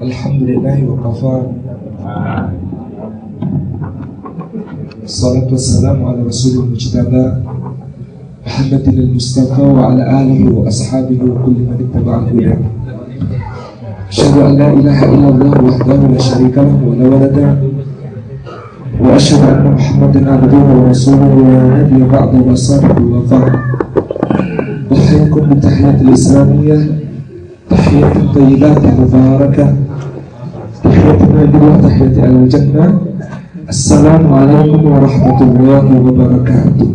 الحمد لله وكفى. الصلاة والسلام على رسول المجتبى. محمد المصطفى وعلى آله وأصحابه وكل من اتبع الهدى. أشهد أن لا إله إلا الله وحده لا شريك له ولا ولد. وأشهد أن محمدا عبده ورسوله وهدي بعض وصحبه وفاه أحييكم بالتحية الإسلامية. تحيات طيبات مباركة. تحية النبي تحية أهل الجنة السلام عليكم ورحمة الله وبركاته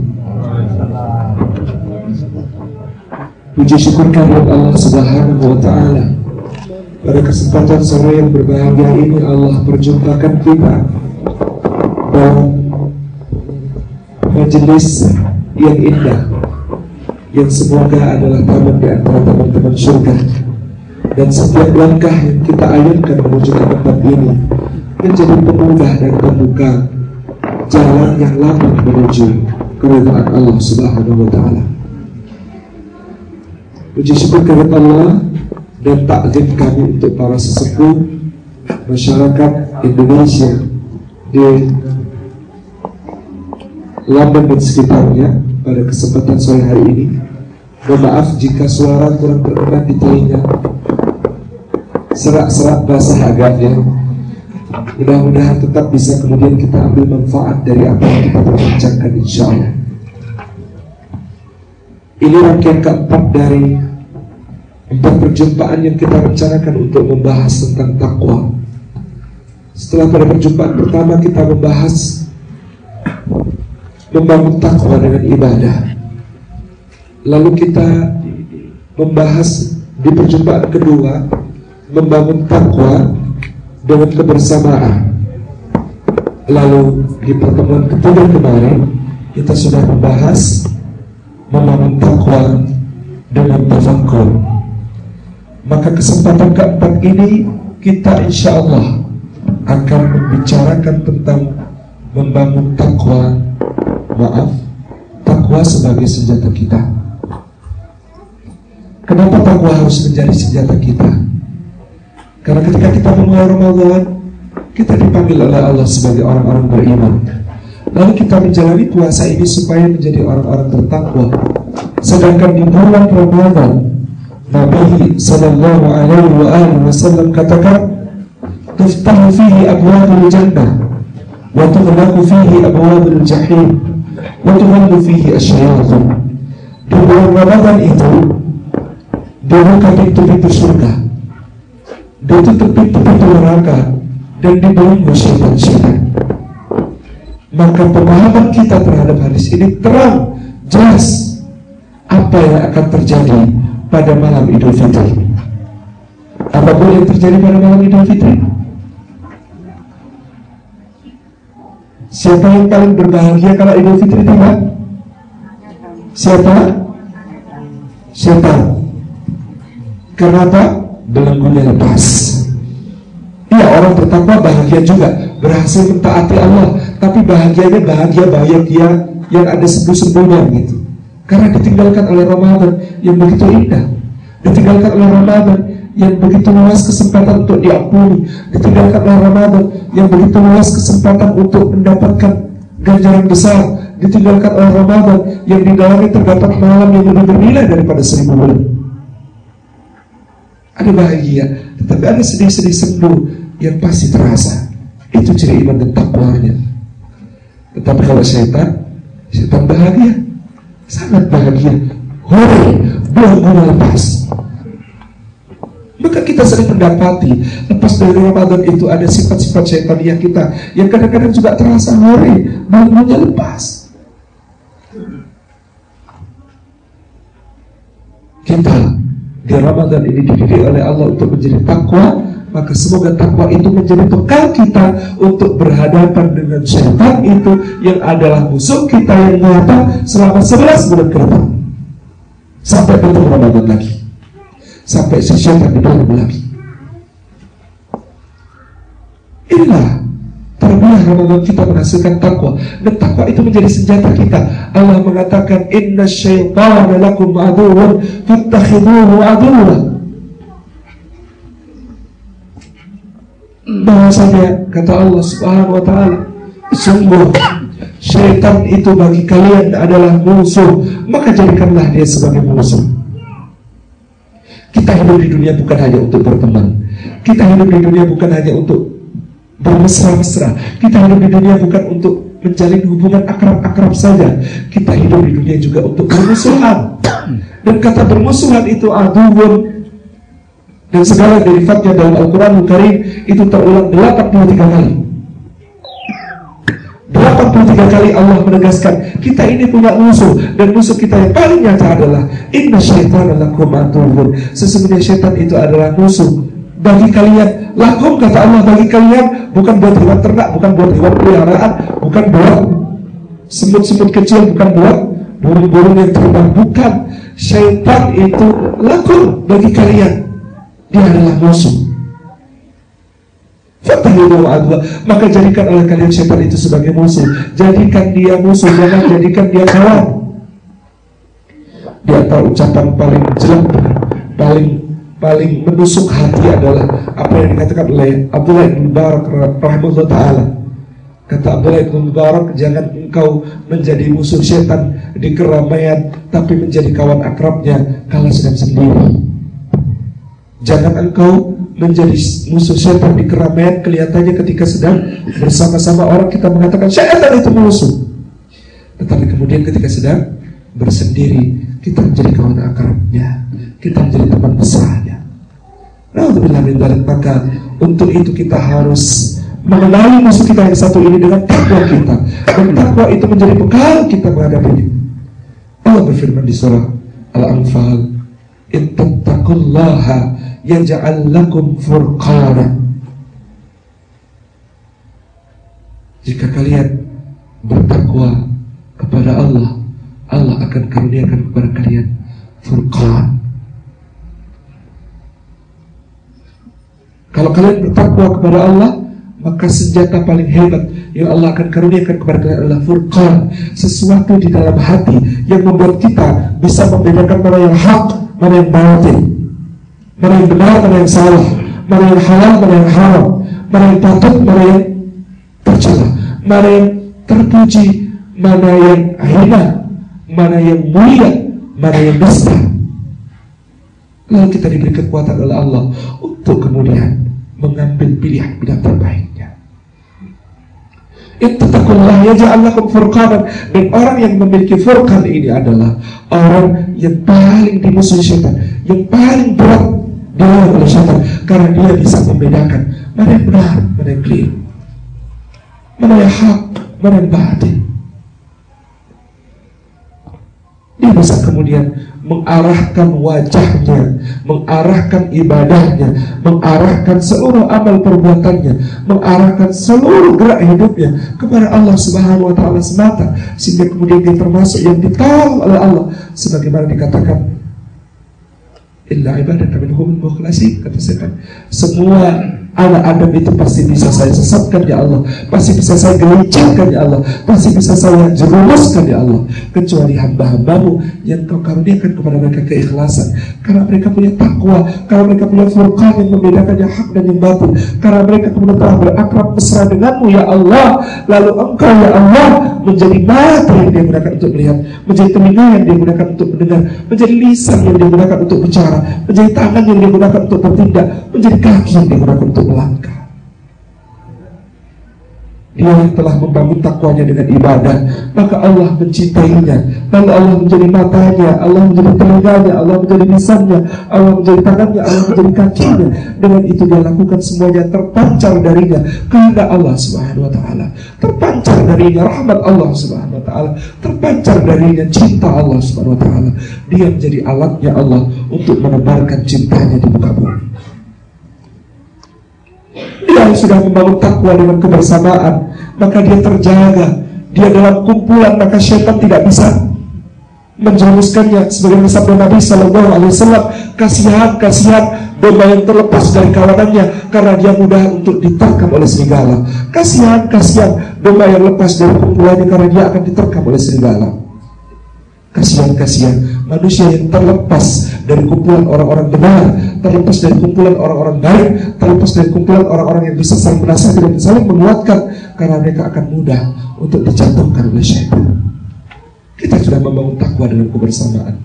Puji syukur kehadirat Allah Subhanahu wa taala. Pada kesempatan sore yang berbahagia ini Allah perjumpakan kita dalam majelis yang indah yang semoga adalah taman di antara teman-teman surga dan setiap langkah yang kita ayunkan menuju ke tempat ini menjadi pemudah dan pembuka jalan yang lama menuju keridhaan Allah Subhanahu wa taala. Puji syukur kepada Allah dan takzim kami untuk para sesepuh masyarakat Indonesia di London dan sekitarnya pada kesempatan sore hari ini. Mohon maaf jika suara kurang terdengar di telinga. Serak-serak basah agaknya. Mudah-mudahan tetap bisa kemudian kita ambil manfaat dari apa yang kita perbincangkan insya Allah. Ini rangkaian keempat dari empat perjumpaan yang kita rencanakan untuk membahas tentang takwa. Setelah pada perjumpaan pertama kita membahas membangun takwa dengan ibadah. Lalu kita membahas di perjumpaan kedua membangun takwa dengan kebersamaan. Lalu di pertemuan ketiga kemarin kita sudah membahas membangun takwa dengan tafakur. Maka kesempatan keempat ini kita insya Allah akan membicarakan tentang membangun takwa maaf takwa sebagai senjata kita kenapa takwa harus menjadi senjata kita karena ketika kita memulai Ramadan kita dipanggil oleh Allah sebagai orang-orang beriman. Lalu kita menjalani puasa ini supaya menjadi orang-orang bertakwa. Sedangkan di bulan Ramadan Nabi Sallallahu Alaihi Wasallam katakan tuftahu fihi abwabul jannah wa tughlaqu fihi abwabul jahim Watuhallu fihi asyayatun Di bulan Ramadan itu Dibuka pintu-pintu surga Ditutup pintu-pintu neraka Dan dibelenggu syaitan-syaitan Maka pemahaman kita terhadap hadis ini terang Jelas Apa yang akan terjadi pada malam Idul Fitri Apa pun yang terjadi pada malam Idul Fitri Siapa yang paling berbahagia kalau Idul Fitri tiba? Siapa? Siapa? Kenapa? Belenggunya lepas. Iya orang bertakwa bahagia juga. Berhasil mentaati Allah, tapi bahagianya bahagia bahagia yang ada sembuh-sembuhnya gitu. Karena ditinggalkan oleh Ramadan yang begitu indah, ditinggalkan oleh Ramadan yang begitu luas kesempatan untuk diampuni. Ditinggalkan oleh Ramadan yang begitu luas kesempatan untuk mendapatkan ganjaran besar. Ditinggalkan oleh Ramadan yang di dalamnya terdapat malam yang lebih bernilai daripada seribu bulan ada bahagia tetapi ada sedih-sedih sembuh yang pasti terasa. Itu ciri iman dan takwanya. Tetapi kalau setan setan bahagia. Sangat bahagia. Hore guna lepas. Maka kita sering mendapati lepas dari Ramadan itu ada sifat-sifat syaitaniyah kita yang kadang-kadang juga terasa ngori, bangunnya lepas. Kita di Ramadan ini dididik oleh Allah untuk menjadi takwa, maka semoga takwa itu menjadi bekal kita untuk berhadapan dengan syaitan itu yang adalah musuh kita yang nyata selama 11 bulan ke depan. Sampai bertemu Ramadan lagi sampai sesyaitan di dalam lagi. Inilah tarbiyah Ramadan kita menghasilkan takwa dan takwa itu menjadi senjata kita. Allah mengatakan inna syaitana lakum aduwwun fattakhidhuhu aduwwa. bahwasanya kata Allah Subhanahu wa taala sungguh syaitan itu bagi kalian adalah musuh maka jadikanlah dia sebagai musuh kita hidup di dunia bukan hanya untuk berteman kita hidup di dunia bukan hanya untuk bermesra-mesra kita hidup di dunia bukan untuk menjalin hubungan akrab-akrab saja. Kita hidup di dunia juga untuk bermusuhan. Dan kata bermusuhan itu aduun. Dan segala derivatnya dalam Al-Quran Karim itu terulang 83 kali. 83 kali Allah menegaskan kita ini punya musuh. Dan musuh kita yang paling nyata adalah inna syaitan lakum aduwwun sesungguhnya syaitan itu adalah musuh bagi kalian lakum kata Allah bagi kalian bukan buat hewan ternak bukan buat hewan peliharaan bukan buat semut-semut kecil bukan buat burung-burung yang terbang bukan. Syaitan itu lakum bagi kalian. Dia adalah musuh. Maka jadikan oleh kalian syaitan itu sebagai musuh. Jadikan dia musuh Jangan jadikan dia kawan Di antara ucapan paling jelek Paling paling menusuk hati adalah Apa yang dikatakan oleh Abdullah bin Mubarak Rahimahullah Ta'ala Kata Abdullah bin Mubarak Jangan engkau menjadi musuh syaitan Di keramaian Tapi menjadi kawan akrabnya Kalau sedang sendiri Jangan engkau menjadi musuh setan di keramaian kelihatannya ketika sedang bersama-sama orang kita mengatakan setan itu musuh. Tetapi kemudian ketika sedang bersendiri kita menjadi kawan akrabnya, kita menjadi teman besarnya. Maka untuk itu kita harus mengenali musuh kita yang satu ini dengan takwa kita. Dan takwa itu menjadi bekal kita menghadapinya. Allah berfirman di surah Al-Anfal, "In tattaqullaha yaj'al lakum furqana jika kalian bertakwa kepada Allah Allah akan karuniakan kepada kalian furqan kalau kalian bertakwa kepada Allah maka senjata paling hebat yang Allah akan karuniakan kepada kalian adalah furqan sesuatu di dalam hati yang membuat kita bisa membedakan mana yang hak mana yang batil mana yang benar, mana yang salah, mana yang halal, mana yang haram, mana yang patut, mana yang tercela, mana yang terpuji, mana yang hina, mana yang mulia, mana yang besar. Lalu kita diberi kekuatan oleh Allah untuk kemudian mengambil pilihan pilihan terbaiknya. Ittaqullaha yaj'al lakum furqanan dan orang yang memiliki furqan ini adalah orang yang paling dimusuhi syaitan, yang paling berat dia oleh syaitan karena dia bisa membedakan mana yang benar, mana yang keliru, mana yang hak, mana yang batin. Dia bisa kemudian mengarahkan wajahnya, mengarahkan ibadahnya, mengarahkan seluruh amal perbuatannya, mengarahkan seluruh gerak hidupnya kepada Allah Subhanahu wa taala semata sehingga kemudian dia termasuk yang ditolong oleh Allah. Sebagaimana dikatakan illa minhum mukhlasin kata semua anak Adam itu pasti bisa saya sesatkan ya Allah. Pasti bisa saya gelincirkan ya Allah. Pasti bisa saya jerumuskan ya Allah. Kecuali hamba-hambamu yang kau karuniakan kepada mereka keikhlasan. Karena mereka punya takwa karena mereka punya furqan yang membedakan yang hak dan yang batil karena mereka kemudian telah berakrab mesra denganmu ya Allah. Lalu engkau ya Allah menjadi mata yang dia gunakan untuk melihat menjadi telinga yang dia gunakan untuk mendengar menjadi lisan yang dia gunakan untuk bicara menjadi tangan yang dia gunakan untuk bertindak menjadi kaki yang dia gunakan untuk melangkah. Dia yang telah membangun takwanya dengan ibadah Maka Allah mencintainya. Lalu Allah menjadi matanya Allah menjadi telinganya Allah menjadi lisannya Allah menjadi tangannya Allah menjadi kakinya. Dengan itu dia lakukan semuanya Terpancar darinya Kehendak Allah subhanahu wa ta'ala. Terpancar darinya rahmat Allah subhanahu wa ta'ala. Terpancar darinya cinta Allah subhanahu wa ta'ala. Dia menjadi alatnya Allah Untuk menebarkan cintanya di muka bumi. Dia sudah membangun takwa dengan kebersamaan, maka dia terjaga. Dia dalam kumpulan, maka syaitan tidak bisa menjerumuskannya. Sebagai sabda Nabi Sallallahu Alaihi Wasallam kasihan kasihan domba yang terlepas dari kawanannya karena dia mudah untuk diterkam oleh serigala. Kasihan kasihan domba yang lepas dari kumpulannya karena dia akan diterkam oleh serigala. Kasihan kasihan manusia yang terlepas dari kumpulan orang-orang benar, terlepas dari kumpulan orang-orang baik, terlepas dari kumpulan orang-orang yang bisa saling menasihati dan saling menguatkan karena mereka akan mudah untuk dijatuhkan oleh syaitan. Kita sudah membangun takwa dengan kebersamaan.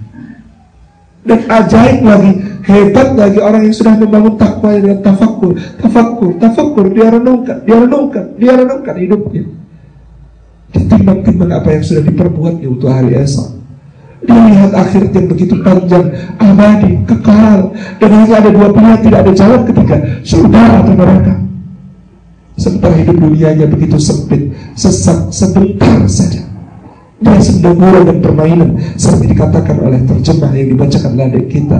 Dan ajaib lagi, hebat lagi orang yang sudah membangun takwa dengan tafakur, tafakur, tafakur, dia renungkan, dia renungkan, dia renungkan hidupnya. Ditimbang-timbang apa yang sudah diperbuatnya untuk hari esok. Lihat akhirat yang begitu panjang, abadi, kekal, dan hanya ada dua pilihan, tidak ada jalan ketiga, surga atau neraka. Sementara hidup dunianya begitu sempit, sesak, sebentar saja. Dia sedang dan permainan Seperti dikatakan oleh terjemah yang dibacakan oleh kita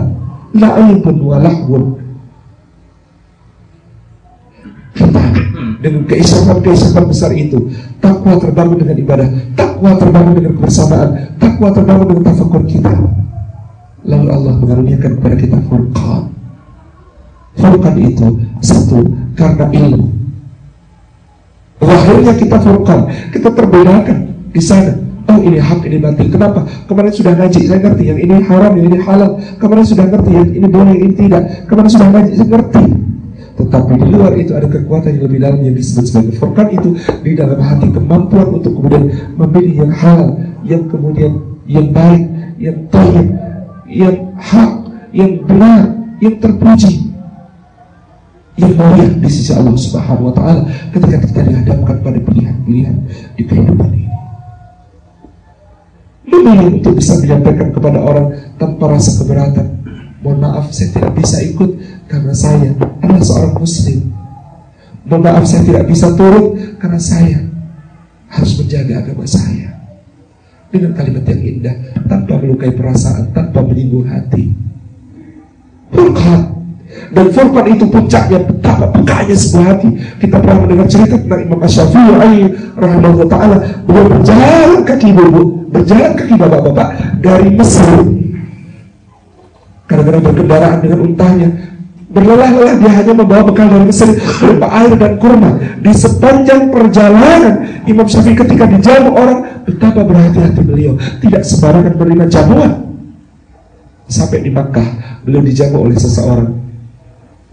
La'ibun walahwun Kita dengan keisapan-keisapan besar itu Takwa terbangun dengan ibadah Takwa terbangun dengan kebersamaan Takwa terbangun dengan tafakur kita Lalu Allah mengaruniakan kepada kita Furqan Furqan itu Satu, karena ilmu Lahirnya kita Furqan Kita terbedakan di sana Oh ini hak, ini batil. Kenapa? Kemarin sudah ngaji, saya ngerti. Yang ini haram, yang ini halal. Kemarin sudah ngerti, yang ini boleh, yang ini tidak. Kemarin sudah ngaji, saya ngerti. Tetapi di luar itu ada kekuatan yang lebih dalam yang disebut sebagai furqan itu di dalam hati kemampuan untuk kemudian memilih yang halal, yang kemudian yang baik, yang toyib, yang hak, yang benar, yang terpuji, yang mulia di sisi Allah Subhanahu wa taala ketika kita dihadapkan pada pilihan-pilihan di kehidupan ini memilih untuk bisa menyampaikan kepada orang tanpa rasa keberatan. Mohon maaf, saya tidak bisa ikut karena saya adalah seorang muslim. Mohon maaf, saya tidak bisa turut karena saya harus menjaga agama saya. Dengan kalimat yang indah, tanpa melukai perasaan, tanpa menyinggung hati. Furqan. Dan Furqan itu puncaknya betapa pekanya sebuah hati. Kita pernah mendengar cerita tentang Imam Asyafi'i rahimahullah taala, beliau berjalan kaki ibu berjalan kaki bapak-bapak dari Mesir karena berkendaraan dengan untanya berlelah-lelah dia hanya membawa bekal dari Mesir berupa air dan kurma. Di sepanjang perjalanan Imam Syafi'i ketika dijamu orang betapa berhati-hati beliau. Tidak sembarangan menerima jamuan. Sampai di Makkah beliau dijamu oleh seseorang.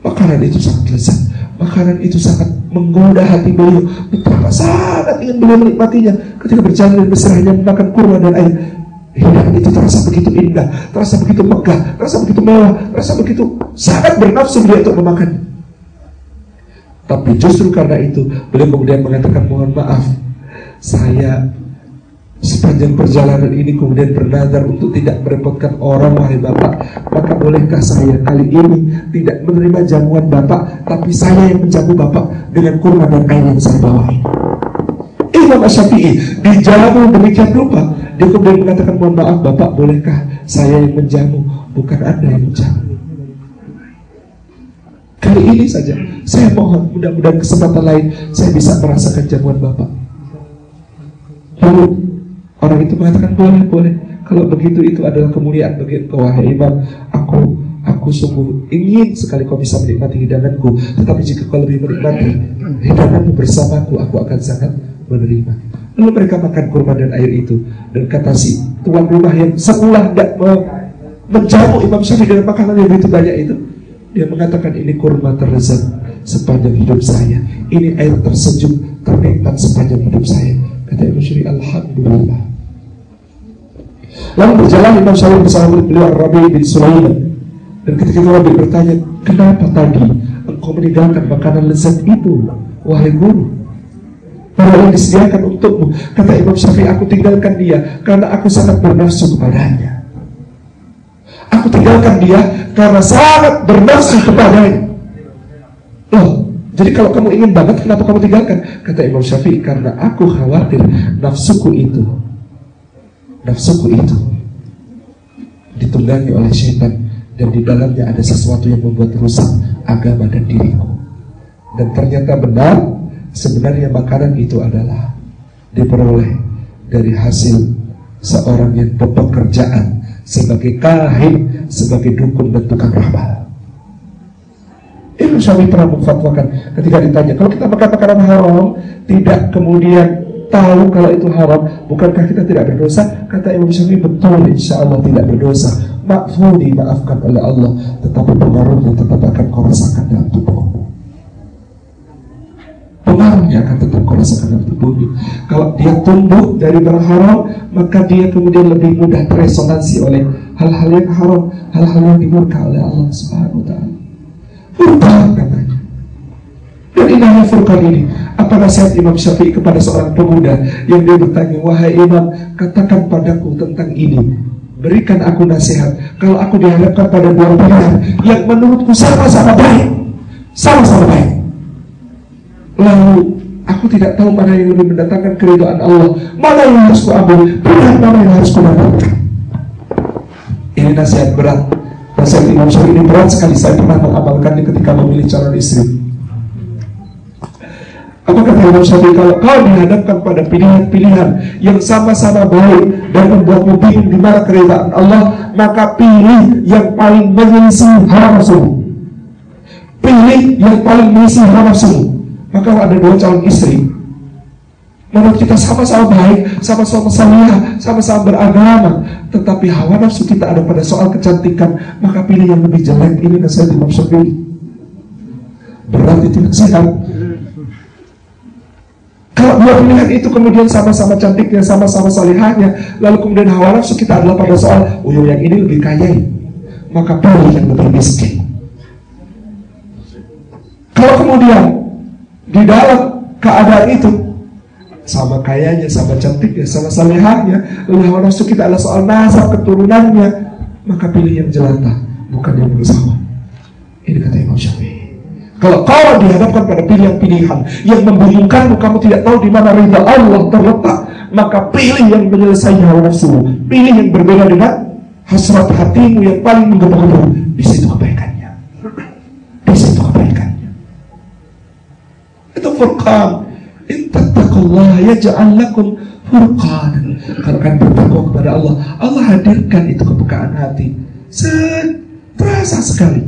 Makanan itu sangat lezat. Makanan itu sangat menggoda hati beliau. Betapa sangat ingin beliau menikmatinya. Ketika berjalan dari Mesir hanya memakan kurma dan air hidangan itu terasa begitu indah terasa begitu megah terasa begitu mewah terasa begitu sangat bernafsu beliau untuk memakan. Tapi justru karena itu beliau kemudian mengatakan mohon maaf saya Sepanjang perjalanan ini kemudian bernazar untuk tidak merepotkan orang wahai Bapak. Maka bolehkah saya kali ini tidak menerima jamuan Bapak Tapi saya yang menjamu Bapak dengan kurma dan air yang saya bawa Imam Syafi'i dijamu demikian rupa Dia kemudian mengatakan mohon maaf Bapak bolehkah saya yang menjamu Bukan Anda yang menjamu Kali ini saja saya mohon mudah-mudahan kesempatan lain Saya bisa merasakan jamuan Bapak Lalu Orang itu mengatakan boleh, boleh. Kalau begitu itu adalah kemuliaan bagi engkau wahai imam. Aku aku sungguh ingin sekali kau bisa menikmati hidanganku. Tetapi jika kau lebih menikmati hidanganmu bersamaku, aku akan sangat menerima. Lalu mereka makan kurma dan air itu dan kata si tuan rumah yang semula tidak menjamu Imam Syafi'i dengan makanan yang begitu banyak itu, dia mengatakan ini kurma terlezat sepanjang hidup saya. Ini air tersejuk ternikmat sepanjang hidup saya. Kata Imam Syafi'i, Alhamdulillah. Lalu berjalan Imam Syafi'i bersama beliau Rabi bin Sulaiman. Dan ketika Rabi bertanya, kenapa tadi engkau meninggalkan makanan lezat itu, wahai guru? Padahal yang disediakan untukmu. Kata Imam Syafi'i, aku tinggalkan dia karena aku sangat bernafsu kepadanya. Aku tinggalkan dia karena sangat bernafsu kepadanya. Oh, jadi kalau kamu ingin banget, kenapa kamu tinggalkan? Kata Imam Syafi'i, karena aku khawatir nafsuku itu nafsuku itu ditunggangi oleh syaitan dan di dalamnya ada sesuatu yang membuat rusak agama dan diriku. Dan ternyata benar, sebenarnya makanan itu adalah diperoleh dari hasil seorang yang bekerjaan sebagai kahin, sebagai dukun dan tukang ramal. Ibnu Syafi'i pernah memfatwakan ketika ditanya, kalau kita makan makanan haram, tidak kemudian tahu kalau itu haram, bukankah kita tidak berdosa? Kata Imam Syafi'i betul, insya Allah tidak berdosa. Maafkan oleh Allah, tetapi pengaruhnya tetap akan kau rasakan dalam tubuhmu. Pengaruhnya akan tetap kau rasakan dalam tubuhmu. Kalau dia tumbuh dari barang haram, maka dia kemudian lebih mudah teresonansi oleh hal-hal yang haram, hal-hal yang dimurka oleh Allah Subhanahu wa taala. Furqan namanya. Dan indahnya furqan ini. Apa nasihat Imam Syafi'i kepada seorang pemuda yang dia bertanya, wahai Imam, katakan padaku tentang ini. Berikan aku nasihat. Kalau aku dihadapkan pada dua pilihan yang menurutku sama-sama baik, sama-sama baik. Lalu aku tidak tahu mana yang lebih mendatangkan keridhaan Allah, mana yang harus kuambil, pilihan mana yang harus dapatkan. Ini nasihat berat. Nasihat Imam Syafi'i ini berat sekali. Saya pernah mengamalkannya ketika memilih calon istri. Apa kata Imam Syafi'i kalau kau dihadapkan pada pilihan-pilihan yang sama-sama baik dan membuatmu bingung di mana keridhaan Allah, maka pilih yang paling menyelisih hawa nafsu. Pilih yang paling menyelisih hawa nafsu. Maka ada dua calon istri, Menurut kita sama-sama baik, sama-sama salihah, sama-sama beragama, tetapi hawa nafsu kita ada pada soal kecantikan, maka pilih yang lebih jelek. Ini nasihat Imam Syafi'i. Berarti tidak sehat. Kalau dua pilihan itu kemudian sama-sama cantiknya, sama-sama salihahnya, lalu kemudian hawa nafsu kita adalah pada soal, oh yang ini lebih kaya, maka pilih yang lebih miskin. Kalau kemudian di dalam keadaan itu sama kayanya, sama cantiknya, sama salehahnya. Hawa nafsu kita adalah soal nasab keturunannya. Maka pilih yang jelata, bukan yang berusaha. Ini kata Imam Syafi'i. Kalau kau dihadapkan pada pilihan-pilihan yang membingungkanmu, kamu tidak tahu di mana ridha Allah terletak, maka pilih yang menyelesaikan hawa nafsu. Pilih yang berbeda dengan hasrat hatimu yang paling menggebu-gebu. Di situ kebaikannya. Di situ. Furqan Intattaqullaha yaj'al lakum furqan. Kalau kalian bertakwa kepada Allah, Allah hadirkan itu kepekaan hati. Terasa sekali.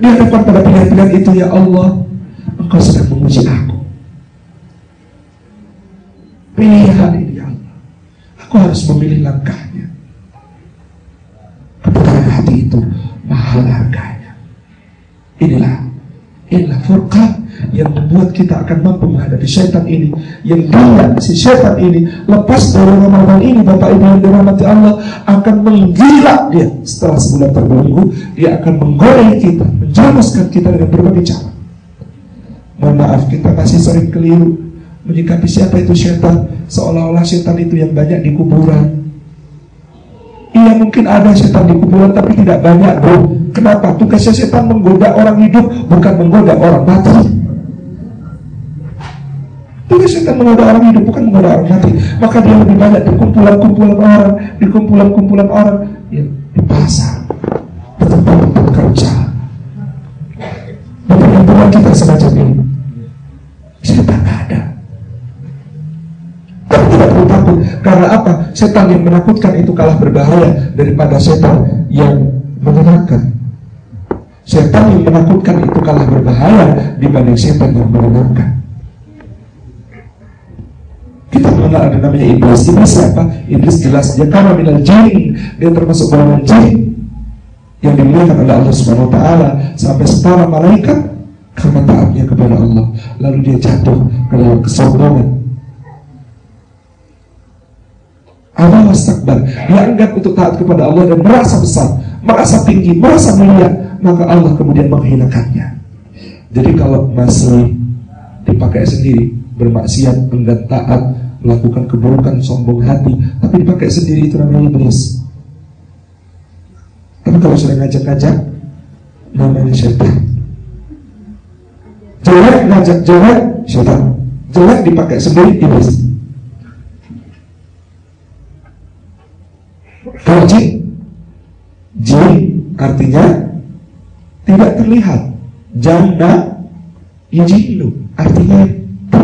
Di hadapan pada pilihan-pilihan itu ya Allah, Engkau sedang menguji aku. Pilihan ini ya Allah. Aku harus memilih langkahnya. Kepekaan hati itu mahal harganya. Inilah inilah furqan yang membuat kita akan mampu menghadapi syaitan ini yang dia si syaitan ini lepas dari Ramadan ini Bapak Ibu yang dirahmati Allah akan menggila dia setelah sebulan terbelenggu dia akan menggoreng kita menjerumuskan kita dengan berbagai cara mohon maaf kita masih sering keliru menyikapi siapa itu syaitan seolah-olah syaitan itu yang banyak di kuburan Iya mungkin ada setan di kuburan tapi tidak banyak bro. Kenapa? Tugasnya setan menggoda orang hidup bukan menggoda orang mati. Tapi setan menggoda orang hidup bukan menggoda orang mati. Maka dia lebih banyak di kumpulan-kumpulan orang, di kumpulan-kumpulan orang yang di pasar, di tempat-tempat kerja. Bapak hubungan kita semacam ini. Setan ada. Tapi tidak perlu takut. Karena apa? Setan yang menakutkan itu kalah berbahaya daripada setan yang menyenangkan. Setan yang menakutkan itu kalah berbahaya dibanding setan yang menyenangkan. Kita mengenal ada namanya iblis. Iblis siapa? Iblis jelas dia karena minal jin. Dia termasuk golongan jin yang dimuliakan oleh Allah Subhanahu wa taala sampai setara malaikat karena taatnya kepada Allah. Lalu dia jatuh ke dalam kesombongan. Allah wastakbar. Dia anggap untuk taat kepada Allah dan merasa besar, merasa tinggi, merasa mulia, maka Allah kemudian menghinakannya. Jadi kalau masih dipakai sendiri, bermaksiat, enggan taat, melakukan keburukan, sombong hati, tapi dipakai sendiri itu namanya iblis. Tapi kalau sudah ngajak-ngajak, namanya syaitan. Jelek ngajak jelek, syaitan. Jelek dipakai sendiri iblis. Kalau jin, artinya tidak terlihat. Janda, yajinu artinya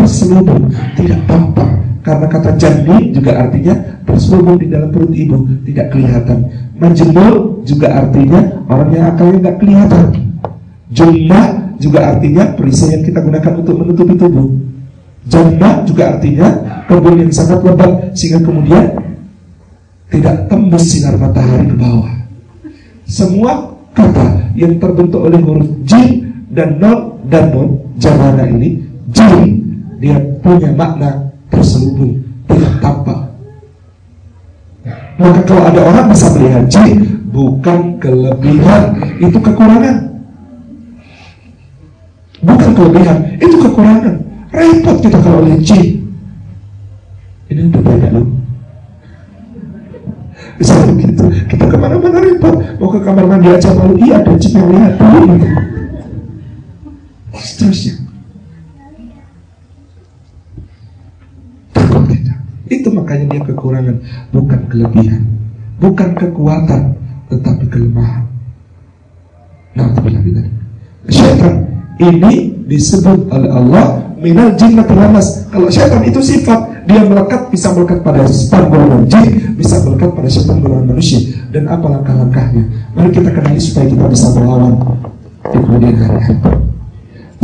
terselubung, tidak tampak karena kata jandi juga artinya terselubung di dalam perut ibu, tidak kelihatan. Menjemur juga artinya orang yang akalnya tidak kelihatan. Jumlah juga artinya perisai yang kita gunakan untuk menutupi tubuh. Jannah juga artinya kebun yang sangat lebat sehingga kemudian tidak tembus sinar matahari ke bawah. Semua kata yang terbentuk oleh huruf jim dan non dan non jamana ini jim dia punya makna terselubung tidak tampak. Maka kalau ada orang bisa melihat jin bukan kelebihan itu kekurangan. Bukan kelebihan itu kekurangan. Repot kita kalau lihat jin. Ini udah banyak loh. Bisa begitu. Kita ke mana-mana repot. Mau ke kamar mandi aja malu. Iya ada jin lihat dulu. Gitu. Seterusnya. Takut kita. Itu makanya dia kekurangan, bukan kelebihan, bukan kekuatan, tetapi kelemahan. Nah, Syaitan ini disebut oleh Allah minal jinnatil lamas. Kalau syaitan itu sifat, dia melekat bisa melekat pada setan golongan jin, bisa melekat pada setan golongan manusia. Dan apa langkah-langkahnya? Mari kita kenali supaya kita bisa melawan di kemudian hari.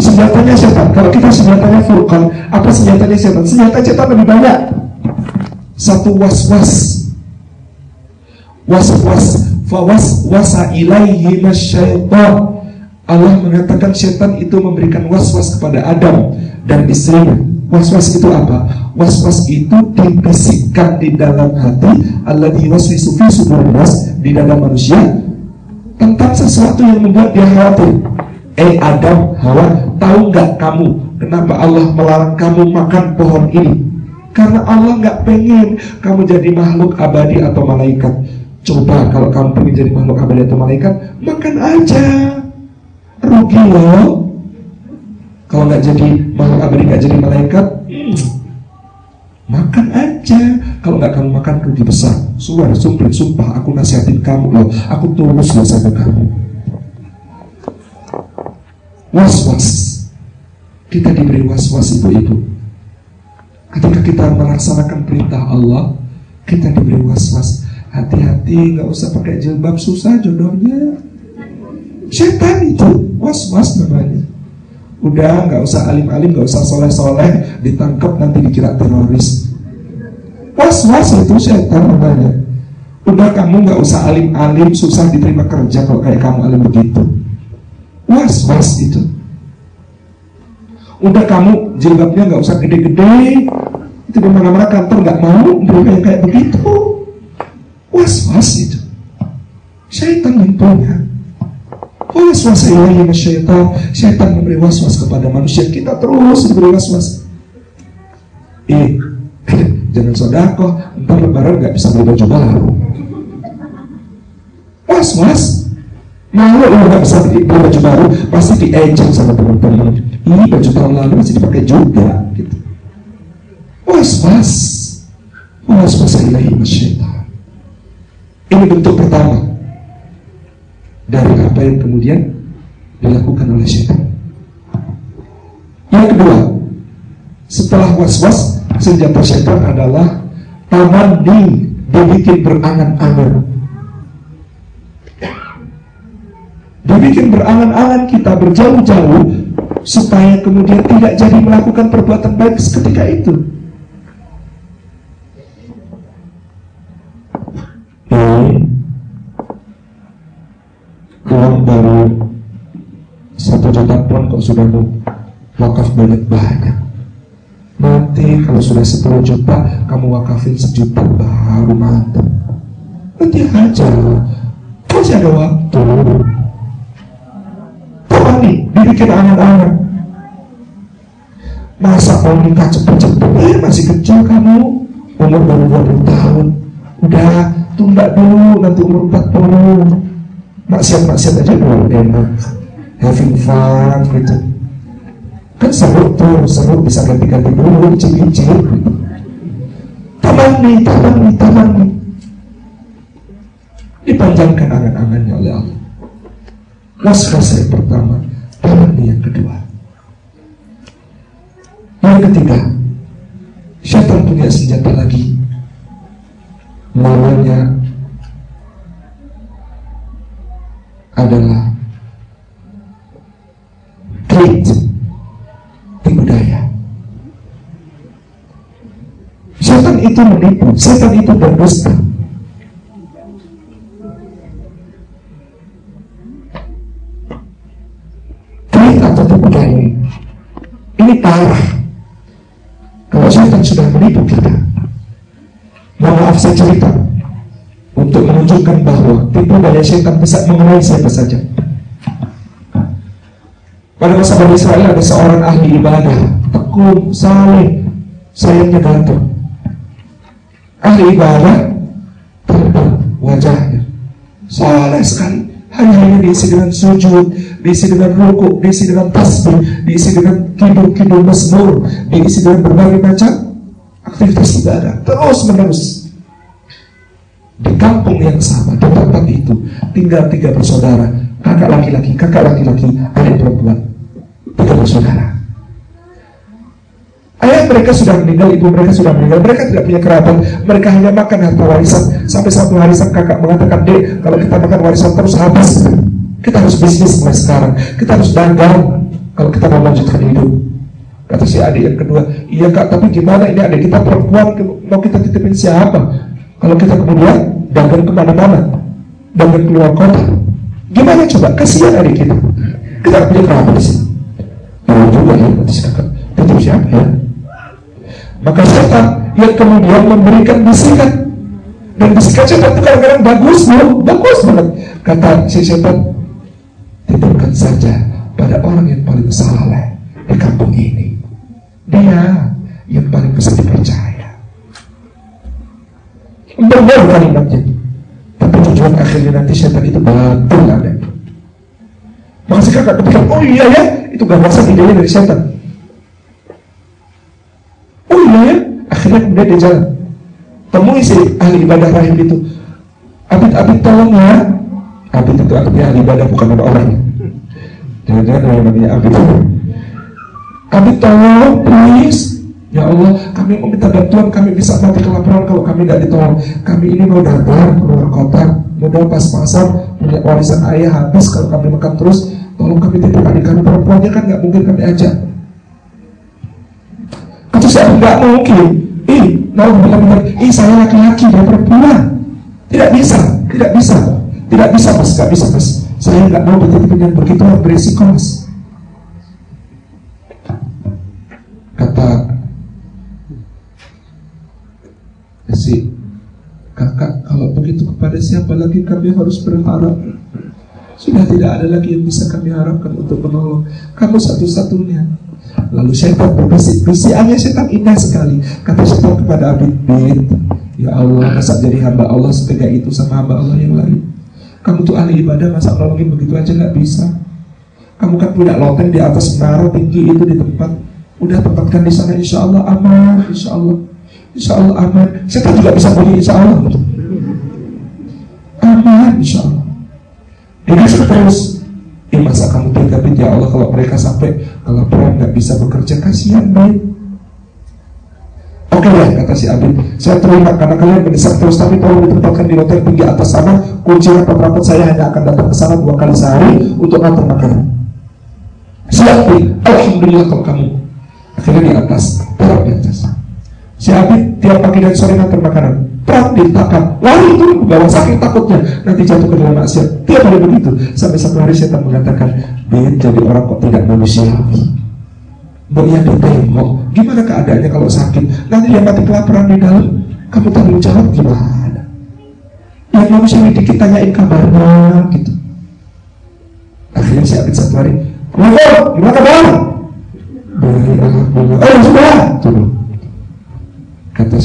Senjatanya setan. Kalau kita senjatanya furqan, apa senjatanya setan? Senjata setan lebih banyak. Satu was-was. Was-was. Fawas wasa ilaihi masyaitan Allah mengatakan setan itu memberikan was-was kepada Adam dan istrinya. Was-was itu apa? Was-was itu dibisikkan di dalam hati Allah diwaswisu fi suduris di dalam manusia tentang sesuatu yang membuat dia khawatir. Eh Adam, Hawa, tahu nggak kamu kenapa Allah melarang kamu makan pohon ini? Karena Allah nggak pengen kamu jadi makhluk abadi atau malaikat. Coba kalau kamu pengen jadi makhluk abadi atau malaikat, makan aja. Rugi loh. Kalau nggak jadi makhluk abadi nggak jadi malaikat hmm, makan aja. Kalau nggak kamu makan rugi besar. Suara sumpah sumpah aku nasihatin kamu loh. Aku tulus loh sama kamu. Was was kita diberi was was itu ibu ketika kita melaksanakan perintah Allah kita diberi was was hati-hati nggak usah pakai jilbab susah jodohnya Setan itu was-was namanya. Udah nggak usah alim-alim, nggak usah soleh-soleh, ditangkap nanti dikira teroris. Was-was itu setan namanya. Udah kamu nggak usah alim-alim, susah diterima kerja kalau kayak kamu alim begitu. Was-was itu. Udah kamu jilbabnya nggak usah gede-gede, itu di mana-mana kantor nggak mau mereka yang kayak begitu. Was-was itu. Syaitan yang punya. Was-was ilahi syaitan. Syaitan memberi was-was kepada manusia. Kita terus diberi was-was. Eh, jangan sodako Ntar lebaran gak bisa beli baju baru. Was-was. Malu lo gak bisa beli baju baru. Pasti diejek sama teman-teman Ini baju tahun lalu masih dipakai juga gitu. Was-was Was-was ilahi syaitan Ini bentuk pertama dari apa yang kemudian dilakukan oleh syaitan. Yang kedua, setelah was-was, senjata syaitan adalah taman di dibikin berangan-angan. Dibikin berangan-angan kita berjauh-jauh supaya kemudian tidak jadi melakukan perbuatan baik seketika itu. uang baru satu juta pun kok sudah wakaf banyak-banyak nanti kalau sudah 10 juta kamu wakafin sejuta baru mantap nanti aja. Masih ada waktu Tuhan nih dibikin anak-anak masa mau nikah cepet-cepet eh masih kecil kamu. Umur baru 20 tahun. Udah tunda dulu nanti umur 40 maksiat-maksiat aja dulu enak having fun gitu. Kan seru tuh seru bisa ganti-ganti dulu cicil-cicil gitu. taman nih taman nih taman nih dipanjangkan angan-angannya oleh Allah. Was-was yang pertama nih yang kedua yang ketiga syaitan punya senjata lagi namanya adalah klit tipu daya. itu menipu, setan itu berdusta. Setan bisa mengenai siapa saja. Pada masa Bani Israel ada seorang ahli ibadah, tekun, saleh, sayangnya gantung. Ahli ibadah, terbang wajahnya, saleh sekali. Hanya diisi dengan sujud, diisi dengan ruku, diisi dengan tasbih, diisi dengan kidul-kidul masmur, diisi dengan berbagai macam aktivitas ibadah. Terus menerus. Di kampung yang sama, di tempat itu, tinggal tiga bersaudara, kakak laki-laki, kakak laki-laki, adik perempuan tiga bersaudara. Ayah mereka sudah meninggal, ibu mereka sudah meninggal, mereka tidak punya kerabat, mereka hanya makan harta warisan. Sampai satu warisan kakak mengatakan, dek, kalau kita makan warisan terus habis. Kita harus bisnis mulai sekarang, kita harus dagang kalau kita mau melanjutkan hidup. Kata si adik yang kedua, iya kak, tapi gimana ini adik kita perempuan, mau kita titipin siapa? Kalau kita kemudian dagang ke mana-mana, dagang keluar kota, gimana coba? Kasihan adik kita, kita punya kerabat di sini. Tahu juga ya, nanti kakak. Itu siapa ya? Maka setan yang kemudian memberikan bisikan dan bisikan setan itu kadang-kadang bagus loh, bagus banget. Kata si setan, titipkan saja pada orang yang paling saleh di kampung ini. Dia yang paling bisa dipercaya. Benar kalimatnya. Tapi tujuan akhirnya nanti setan itu betul ada. Maka si kakak kepikiran, oh iya ya, itu gagasan idenya dari setan. Oh iya ya, akhirnya kemudian dia jalan. Temui si ahli ibadah rahim itu. Abid-abid tolong ya. Abid itu artinya ahli ibadah bukan nama orang. Jangan-jangan yang namanya Abid. Abid tolong, please. Ya Allah, kami meminta bantuan, kami bisa mati kelaparan kalau kami tidak ditolong. Kami ini mau datang keluar kota, modal pas-pasan, punya warisan ayah habis kalau kami makan terus. Tolong kami titip adik kami perempuannya kan nggak mungkin kami ajak. Kata saya nggak mungkin. Ih, mau bilang-bilang, ih saya laki-laki dia perempuan. Tidak bisa, tidak bisa, tidak bisa mas, nggak bisa mas. Saya nggak mau dititipin yang begitu berisiko mas. Siapa lagi kami harus berharap? Sudah tidak ada lagi yang bisa kami harapkan untuk menolong kamu satu-satunya. Lalu setan berbisik? Bisikannya setan indah sekali. Kata setan kepada Abid bin ya Allah masa jadi hamba Allah setega itu sama hamba Allah yang lain. Kamu tuh ahli ibadah masa nolongin begitu aja nggak bisa. Kamu kan punya loteng di atas menara tinggi itu di tempat. Udah tempatkan di sana insya Allah aman insya Allah. Insya Allah aman. Setan juga bisa bunyi insya Allah. Aman insya Allah. Jadi terus. Eh masa kamu tega ya Allah kalau mereka sampai kalau perang nggak bisa bekerja kasihan baik. Oke lah kata si Abid Saya terima karena kalian mendesak terus Tapi tolong ditempatkan di hotel tinggi atas sana Kunci rapat-rapat saya hanya akan datang ke sana Dua kali sehari untuk ngatur makanan Siap Alhamdulillah kalau kamu Akhirnya di atas Taruh di atas Si Abid tiap pagi dan sore ngantar makanan. Prak ditakam, lari itu bawa sakit takutnya nanti jatuh ke dalam maksiat. Tiap hari begitu. Sampai satu hari setan mengatakan, Bin jadi orang kok tidak manusiawi. Mbok ya ditengok, gimana keadaannya kalau sakit? Nanti dia mati kelaparan di dalam, kamu tanggung jawab gimana? Yang manusiawi dikit tanyain kabarnya gitu. Akhirnya si Abid satu hari, gimana kabar?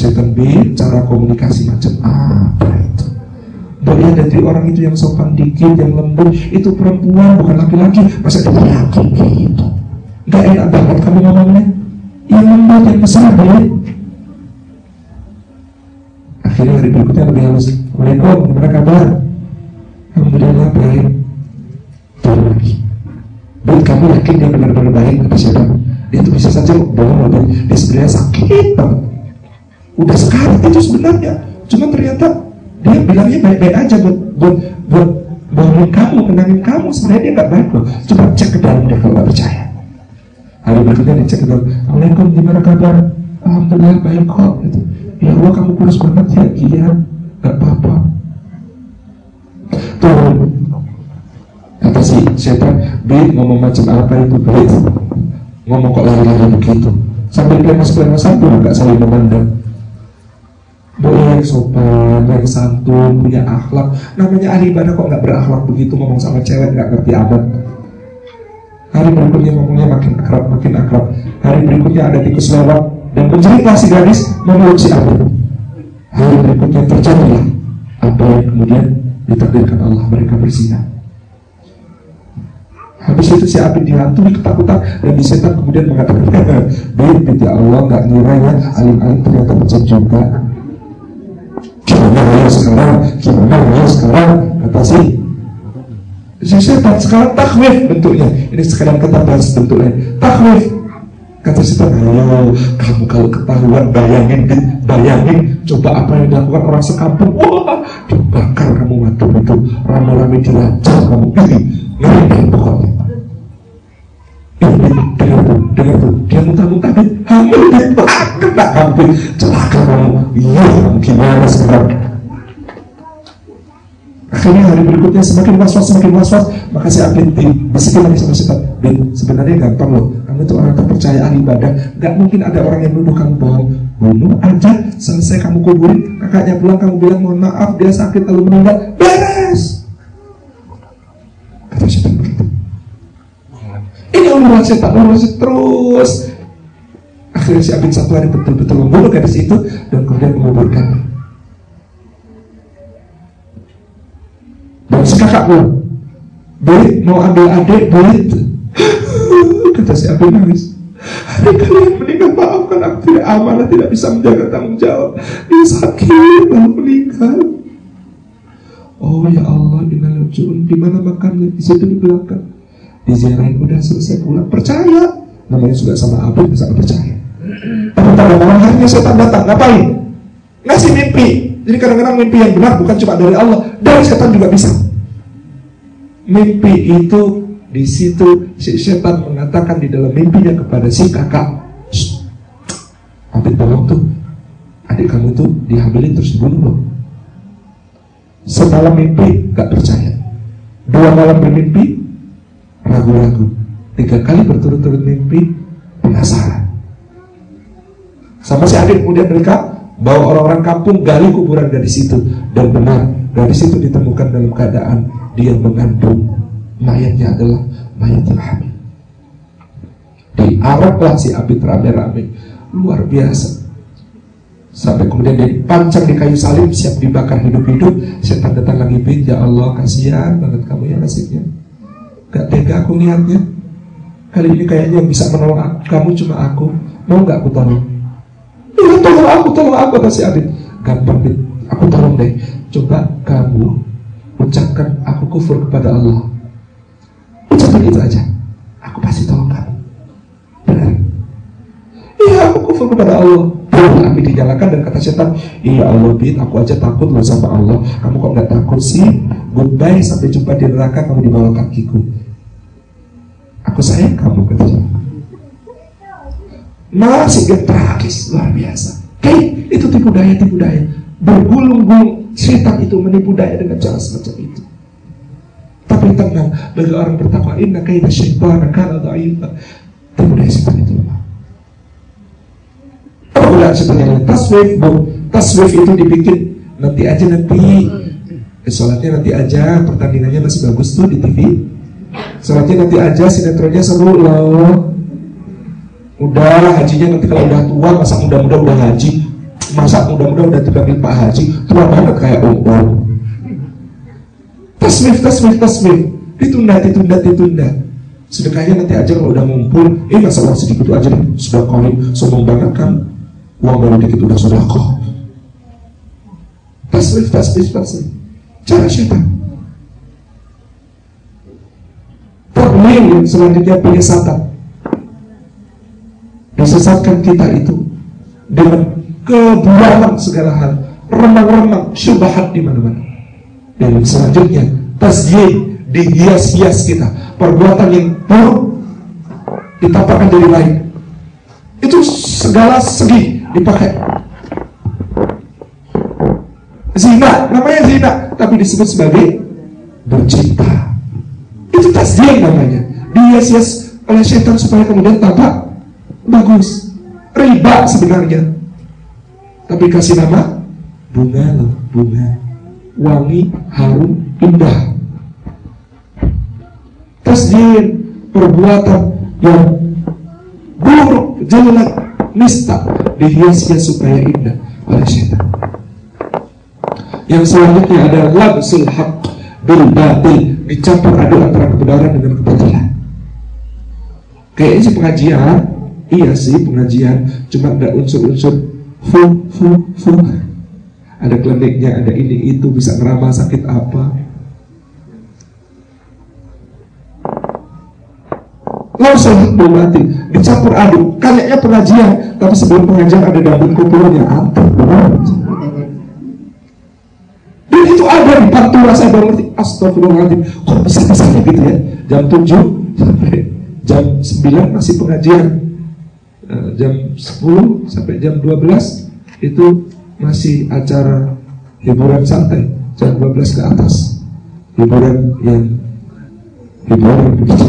Setan B, cara komunikasi macam apa itu? Bahwa dari orang itu yang sopan dikit, yang lembut, itu perempuan bukan laki-laki. Masa yakin gitu? Gak enak banget kamu ngomongnya. Yang lembut, yang besar, B. Akhirnya hari berikutnya lebih halus. Assalamualaikum, gimana kabar? Alhamdulillah baik. Turun lagi. Buat kamu yakin dia benar-benar baik kata setan? Dia tuh bisa saja bohong. Dia sebenarnya sakit banget udah sekarat itu sebenarnya. Cuma ternyata dia bilangnya baik-baik aja buat buat buat bohongin kamu menangin kamu. Sebenarnya dia nggak baik loh. Coba cek ke dalam deh kalau nggak percaya. Hari berikutnya dicek ke dalam Assalamualaikum gimana kabar? Alhamdulillah baik kok gitu. Ya Allah kamu kurus banget ya Kian Gak apa-apa. Tuh Kata si setan Bid ngomong macam apa itu Bid Ngomong kok lari-lari begitu. Sambil klemas-klemasan pun agak saling memandang boleh sopan, yang santun, punya akhlak. Namanya ahli ibadah kok nggak berakhlak begitu ngomong sama cewek nggak ngerti amat. Hari berikutnya ngomongnya makin akrab, makin akrab. Hari berikutnya ada tikus lewat dan menjeritlah si gadis memeluk si Abu. Hari berikutnya terjadi apa yang kemudian ditakdirkan Allah mereka berzina. Habis itu si Abid dihantui ketakutan dan di setan kemudian mengatakan, Baik, ya Allah nggak ngira ya alim-alim ternyata becet juga gimana ya sekarang? Gimana ya sekarang? Kata si si setan sekarang takwif bentuknya. Ini sekarang kita bahas bentuknya. Takwif. Kata setan ayo kamu kalau ketahuan bayangin bayangin. Coba apa yang dilakukan orang sekampung. Wah dibakar kamu waktu itu. Rame-rame dilacak kamu. Ini ngeri pokoknya. Dengar tuh, dengar tuh, dia muntah-muntah, hamil, kena kamu, celaka kamu, iya kamu gimana sekarang? Akhirnya hari berikutnya semakin was-was, semakin was-was, maka si Abid bisikin lagi sama setan. Bin, sebenarnya gampang loh, kamu itu orang terpercaya ahli ibadah, gak mungkin ada orang yang menuduh kamu bohong. Bunuh aja, selesai kamu kuburin, kakaknya pulang kamu bilang mohon maaf, dia sakit lalu meninggal, beres. Kata setan begitu. Ini urusan setan, urusan terus. Akhirnya si Abid satu hari betul-betul membunuh gadis itu dan kemudian menguburkannya. Dan si kakak pun Berit mau ambil adik Berit. Kata si Abid nangis. Adik kalian meninggal maafkan aku tidak amanah Tidak bisa menjaga tanggung jawab. Dia sakit lalu meninggal. Oh ya Allah Innalajun di mana makamnya? Di situ di belakang di Diziarahin udah selesai pulang. Percaya. Namanya juga sama Abid bisa percaya Tapi pada malam harinya setan datang. Ngapain? Ngasih mimpi. Jadi kadang-kadang mimpi yang benar bukan cuma dari Allah. Dari setan juga bisa. Mimpi itu di situ si setan mengatakan di dalam mimpinya kepada si kakak Abid tolong tuh. Adik kamu tuh dihamilin terus dibunuh loh. Semalam mimpi gak percaya. Dua malam bermimpi Ragu-ragu Tiga kali berturut-turut mimpi Penasaran. Sama si adik kemudian mereka Bawa orang-orang kampung gali kuburan gadis itu Dan benar Gadis itu ditemukan dalam keadaan Dia mengandung Mayatnya adalah mayat hamil Diaraklah si Abid rame-rame. Luar biasa. Sampai kemudian dia dipancang di kayu salib Siap dibakar hidup-hidup. Setan datang lagi bin Ya Allah kasihan banget kamu ya nasibnya Gak tega aku lihatnya Kali ini kayaknya yang bisa menolong aku Kamu cuma aku. Mau gak aku tolong? Ya tolong aku, tolong aku Kata Abid Gampang Bid Aku tolong deh. Coba kamu Ucapkan aku kufur kepada Allah. Ucapkan itu aja. Aku pasti tolong kamu. Benar. Iya aku kufur kepada Allah Lalu api dinyalakan dan kata setan Iya Allah bin aku aja takut loh sama Allah. Kamu kok gak takut sih? Goodbye sampai jumpa di neraka kamu di bawah kakiku. Aku sayang kamu kata setan. Masih tragis luar biasa. Hei itu tipu daya tipu daya. Bergulung-gulung setan itu menipu daya dengan cara semacam itu. Tapi tenang bagi orang bertakwa Inna kaita syaitan kana da'ifah Tipu daya setan itu. lemah bulan sebenarnya taswif taswif itu dibikin nanti aja nanti. Eh, sholatnya nanti aja pertandingannya masih bagus tuh di TV sholatnya nanti aja sinetronnya seru loh. Udah hajinya nanti kalau udah tua masa muda-muda udah haji? Masa muda-muda udah dipanggil Pak Haji? Tua banget kayak umur taswif taswif taswif ditunda ditunda ditunda. Sedekahnya nanti aja kalau udah ngumpul. Eh masalah sedikit aja sudah kawin sombong banget kan uang baru dikit udah kok tasrif tasrif tasrif cara syaitan. Yang selanjutnya penyesatan disesatkan kita itu dengan kebualan segala hal. Remang-remang syubhat di mana-mana. Dan selanjutnya tasjid dihias-hias kita. Perbuatan yang buruk ditampakkan dari lain. Itu segala segi dipakai zina, namanya zina, tapi disebut sebagai bercinta. Itu tasdien namanya. Dihias-hias oleh setan supaya kemudian tampak bagus. Riba sebenarnya. Tapi kasih nama bunga loh, bunga. Wangi, harum, indah. Tasdien, perbuatan yang buruk, jelek, nista dihias-hias supaya indah oleh setan. Yang selanjutnya ada labsul haq bil batil dicampur aduk antara kebenaran dengan kebatilan. Kayaknya sih pengajian, iya sih pengajian, cuma ada unsur-unsur fu fu fu. Ada kliniknya, ada ini itu bisa ngeramal sakit apa. Labsul haq bil batil dicampur aduk. Kayaknya pengajian, tapi sebelum pengajian ada dambut koplonya antar dan itu ada di pantura saya baru ngerti. Astagfirullahaladzim. Kok bisa bisa gitu ya? Jam 7 sampai jam 9 masih pengajian. Uh, Jam 10 sampai jam 12 Itu masih acara hiburan santai. Jam 12 ke atas. Hiburan yang Hiburan begitu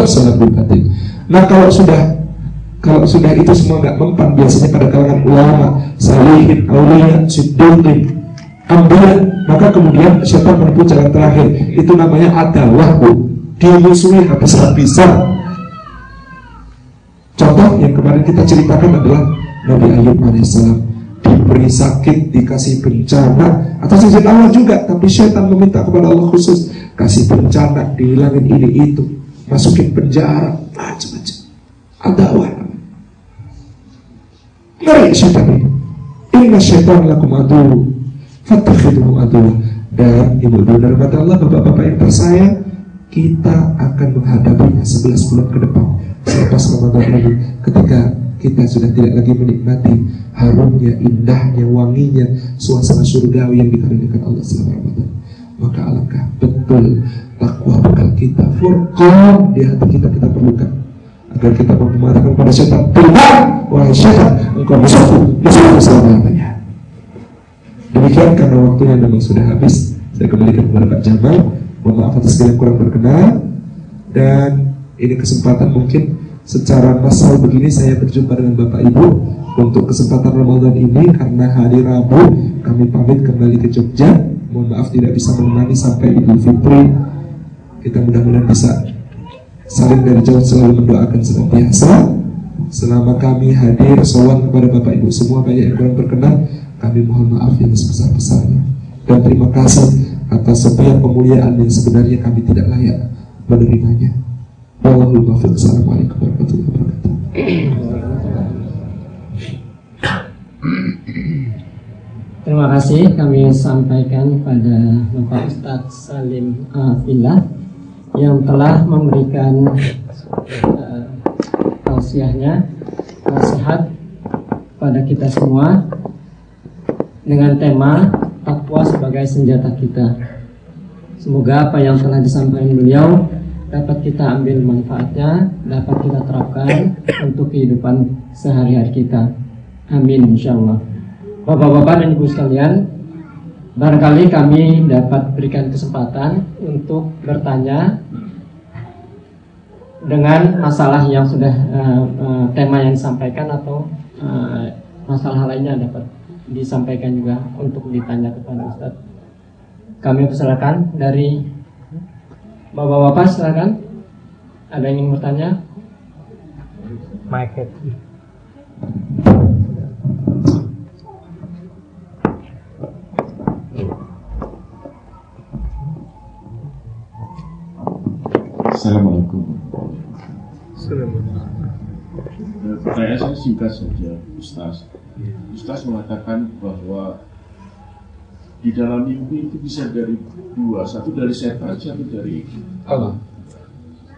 Kalau sangat batin Nah kalau sudah kalau sudah itu semua nggak mempan biasanya pada kalangan ulama, salihin, aulia, siddiqin, ambil maka kemudian syaitan menempuh jalan terakhir. Itu namanya adawahku. Dia musuhi habis-habisan. Contoh yang kemarin kita ceritakan adalah Nabi Ayub alaihissalam diberi sakit, dikasih bencana atas izin Allah juga, tapi syaitan meminta kepada Allah khusus kasih bencana, dihilangin ini itu, masukin penjara, macam-macam. Adawah Ngeri syaitan ini. Inna syaitan lakum adu. Fatakhiduhu adu. Dan ibu-ibu dari mata Allah, bapak-bapak yang tersayang, kita akan menghadapinya 11 bulan ke depan selepas Ramadan ini ketika kita sudah tidak lagi menikmati harumnya, indahnya, wanginya suasana surgawi yang dikarenakan Allah selama Ramadan. Maka alangkah betul takwa bekal kita, furqan di hati kita kita perlukan. Agar kita mengatakan kepada setan. Keluar wahai setan engkau musuhku musuhku selama-lamanya demikian karena waktunya memang sudah habis. Saya kembalikan kepada Pak Jamal. Mohon maaf atas segala kurang berkenan. Dan ini kesempatan mungkin secara massal begini saya berjumpa dengan Bapak Ibu untuk kesempatan Ramadan ini karena hari Rabu kami pamit kembali ke Jogja. Mohon maaf tidak bisa menemani sampai Idul Fitri kita mudah-mudahan bisa saling dari jauh selalu mendoakan senantiasa selama kami hadir sowan kepada Bapak Ibu semua banyak yang kurang berkenan kami mohon maaf yang sebesar-besarnya dan terima kasih atas setiap pemuliaan yang sebenarnya kami tidak layak menerimanya. Wallahul warahmatullahi wabarakatuh. Terima kasih kami sampaikan pada Bapak Ustadz Salim Afillah yang telah memberikan uh, tausiahnya nasihat pada kita semua dengan tema takwa sebagai senjata kita. Semoga apa yang telah disampaikan beliau dapat kita ambil manfaatnya, dapat kita terapkan untuk kehidupan sehari-hari kita. Amin insyaallah. Bapak-bapak dan ibu sekalian, Barangkali kami dapat berikan kesempatan untuk bertanya dengan masalah yang sudah uh, uh, tema yang disampaikan atau uh, masalah lainnya dapat disampaikan juga untuk ditanya kepada Ustaz. Kami persilakan dari Bapak-bapak silakan. Ada yang ingin bertanya? Mike. Assalamualaikum. Pertanyaan saya singkat saja, Ustaz. Ustaz mengatakan bahwa di dalam mimpi itu bisa dari dua, satu dari setan, satu dari Allah.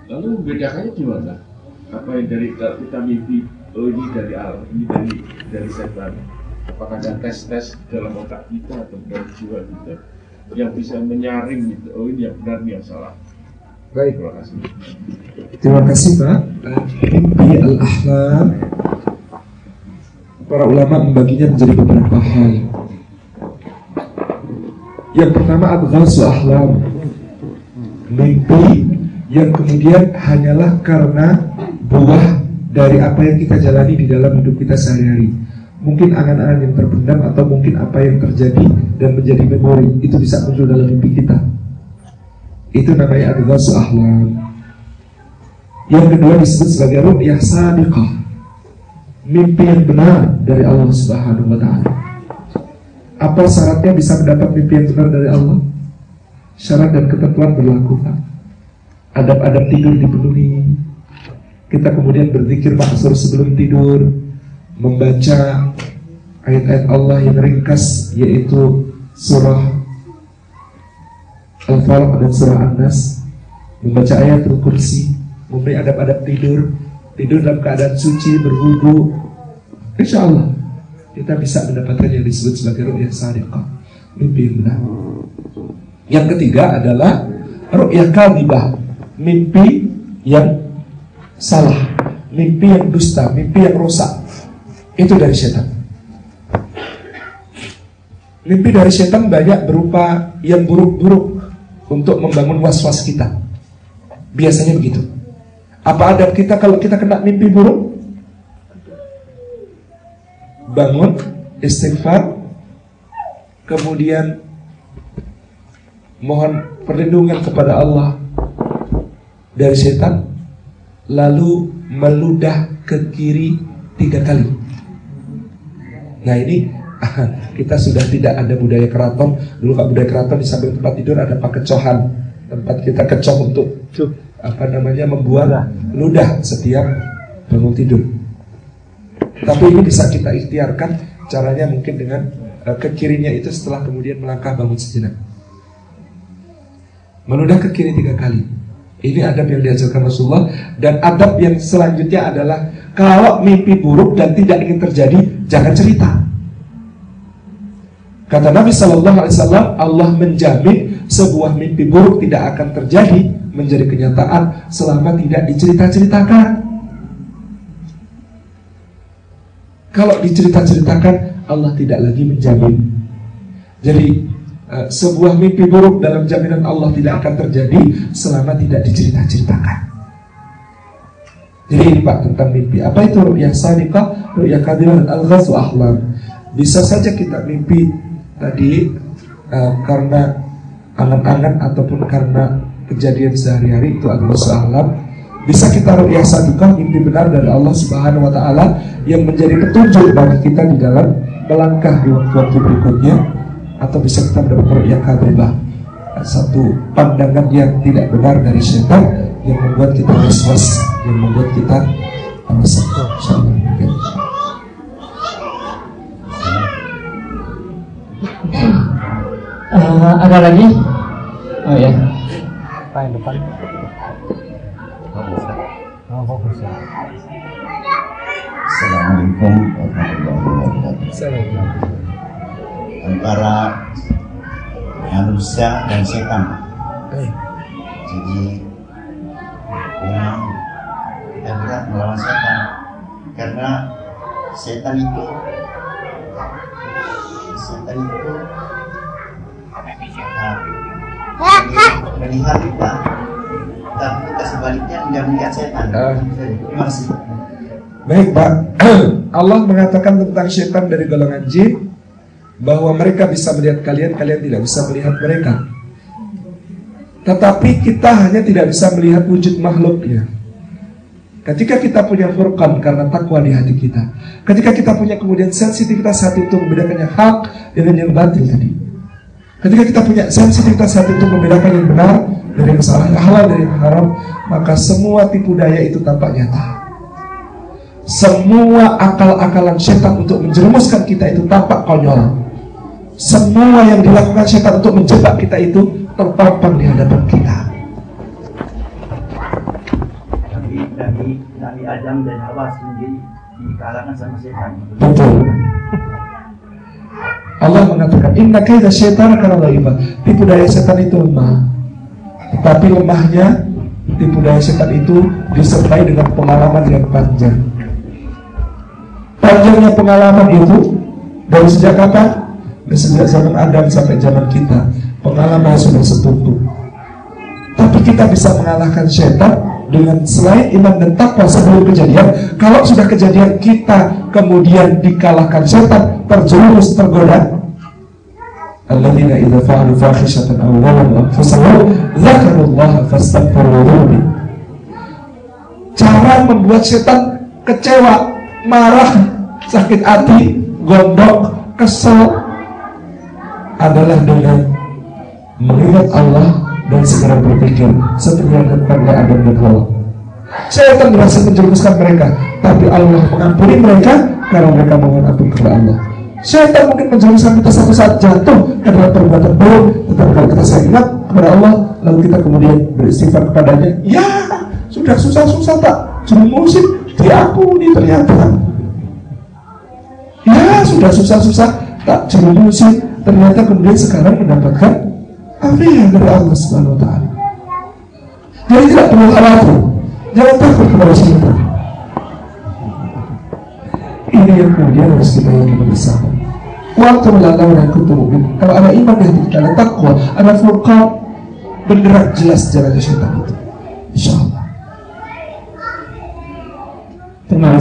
Lalu membedakannya gimana? Apa yang dari kita mimpi, oh ini dari Allah, ini dari dari setan. Apakah ada tes-tes dalam otak kita atau dalam jiwa kita yang bisa menyaring gitu, oh ini yang benar, ini yang salah. Baik, terima kasih. Terima kasih Pak. Mimpi al-ahlam para ulama membaginya menjadi beberapa hal. Yang pertama adalah ahlam Mimpi yang kemudian hanyalah karena buah dari apa yang kita jalani di dalam hidup kita sehari-hari Mungkin angan-angan yang terpendam atau mungkin apa yang terjadi dan menjadi memori Itu bisa muncul dalam mimpi kita Itu namanya adalah ahlam Yang kedua disebut sebagai ru'yah sadiqah Mimpi yang benar dari Allah Subhanahu wa taala. Apa syaratnya bisa mendapat mimpi yang benar dari Allah? Syarat dan ketentuan berlaku. Adab-adab tidur dipenuhi Kita kemudian berzikir maksur sebelum tidur Membaca ayat-ayat Allah yang ringkas Yaitu surah Al-Falaq dan surah An-Nas Membaca ayat Al-Kursi Memberi adab-adab tidur Tidur dalam keadaan suci, berwudu. Insya Allah kita bisa mendapatkan yang disebut sebagai ru'yah sadiqah mimpi yang benar. Yang ketiga adalah ru'yah kadibah mimpi yang salah mimpi yang dusta mimpi yang rusak. Itu dari setan. Mimpi dari setan banyak berupa yang buruk-buruk untuk membangun was-was kita. Biasanya begitu. Apa adab kita kalau kita kena mimpi buruk? Bangun, istighfar, kemudian mohon perlindungan kepada Allah dari setan, lalu meludah ke kiri tiga kali. Nah ini kita sudah tidak ada budaya keraton. Dulu kalau budaya keraton di samping tempat tidur ada pakecohan, tempat kita kecoh untuk apa namanya membuat ludah setiap bangun tidur. Tapi ini bisa kita ikhtiarkan caranya mungkin dengan uh, ke kirinya itu setelah kemudian melangkah bangun sejenak. Meludah ke kiri tiga kali. Ini adab yang diajarkan Rasulullah dan adab yang selanjutnya adalah kalau mimpi buruk dan tidak ingin terjadi jangan cerita. Kata Nabi Shallallahu Alaihi Wasallam Allah menjamin sebuah mimpi buruk tidak akan terjadi menjadi kenyataan selama tidak dicerita-ceritakan. Kalau dicerita-ceritakan Allah tidak lagi menjamin. Jadi uh, sebuah mimpi buruk dalam jaminan Allah tidak akan terjadi Selama tidak dicerita-ceritakan. Jadi ini Pak tentang mimpi. Apa itu ru'yah sadiqah, ru'yah kadilah dan al-ghazu ahlam Bisa saja kita mimpi tadi uh, Karena angan-angan ataupun karena kejadian sehari-hari itu adalah ahlam bisa kita ru'yah sadukah mimpi benar dari Allah Subhanahu wa taala yang menjadi petunjuk bagi kita di dalam melangkah di waktu-waktu berikutnya atau bisa kita mendapat ru'yah kadribah satu pandangan yang tidak benar dari setan yang membuat kita was-was yang membuat kita merasa Uh, ada lagi? Oh ya. Pak yang depan. Assalamualaikum warahmatullahi wabarakatuh. Antara manusia dan setan. Jadi yang kita berat melawan setan karena setan itu setan itu uh, melihat kita tapi kita sebaliknya tidak melihat setan. Uh. Terima kasih. Baik Pak, Allah mengatakan tentang setan dari golongan jin bahwa mereka bisa melihat kalian, kalian tidak bisa melihat mereka. Tetapi kita hanya tidak bisa melihat wujud makhluknya. Ketika kita punya furqan karena takwa di hati kita. Ketika kita punya kemudian sensitivitas hati untuk membedakan yang hak dengan yang batil tadi. Ketika kita punya sensitivitas hati untuk membedakan yang benar dari yang salah, yang halal dari yang haram, maka semua tipu daya itu tampak nyata semua akal-akalan setan untuk menjerumuskan kita itu tampak konyol. Semua yang dilakukan setan untuk menjebak kita itu terpampang di hadapan kita. Nabi Adam dan Hawa sendiri dikalahkan sama setan. Betul. Allah mengatakan Inna kaida syaitan karena laifah Tipu daya setan itu lemah Tetapi lemahnya Tipu daya setan itu disertai dengan pengalaman yang panjang Panjangnya pengalaman itu dari sejak kapan? Dari sejak zaman Adam sampai zaman kita. Pengalaman sudah setutup. Tapi kita bisa mengalahkan setan dengan selain iman dan takwa sebelum kejadian. Kalau sudah kejadian kita kemudian dikalahkan setan, terjerumus, tergoda. Cara membuat setan kecewa, marah, sakit hati, gondok, kesel adalah dengan mengingat Allah dan segera berpikir oleh Adam dan Hawa. Setan merasa menjerumuskan mereka, tapi Allah mengampuni mereka karena mereka mohon ampun kepada Allah. Syaitan mungkin menjerumuskan kita satu saat jatuh karena perbuatan buruk, tetapi kalau kita ingat kepada Allah, lalu kita kemudian beristighfar kepadanya, ya sudah susah-susah tak jerumusin, diampuni ternyata. Ya sudah susah-susah tak jerumusin, ternyata kemudian sekarang mendapatkan afiat dari Allah Subhanahu Wa Taala. Jadi tidak perlu khawatir, jangan takut kepada syaitan. Ini yang kemudian harus kita yakini bersama. Waktu melakukan dan kutubin. Kalau ada iman di hati kita, ada takwa, ada furqan, bergerak jelas jalannya syaitan itu. Insya Allah. Terima kasih.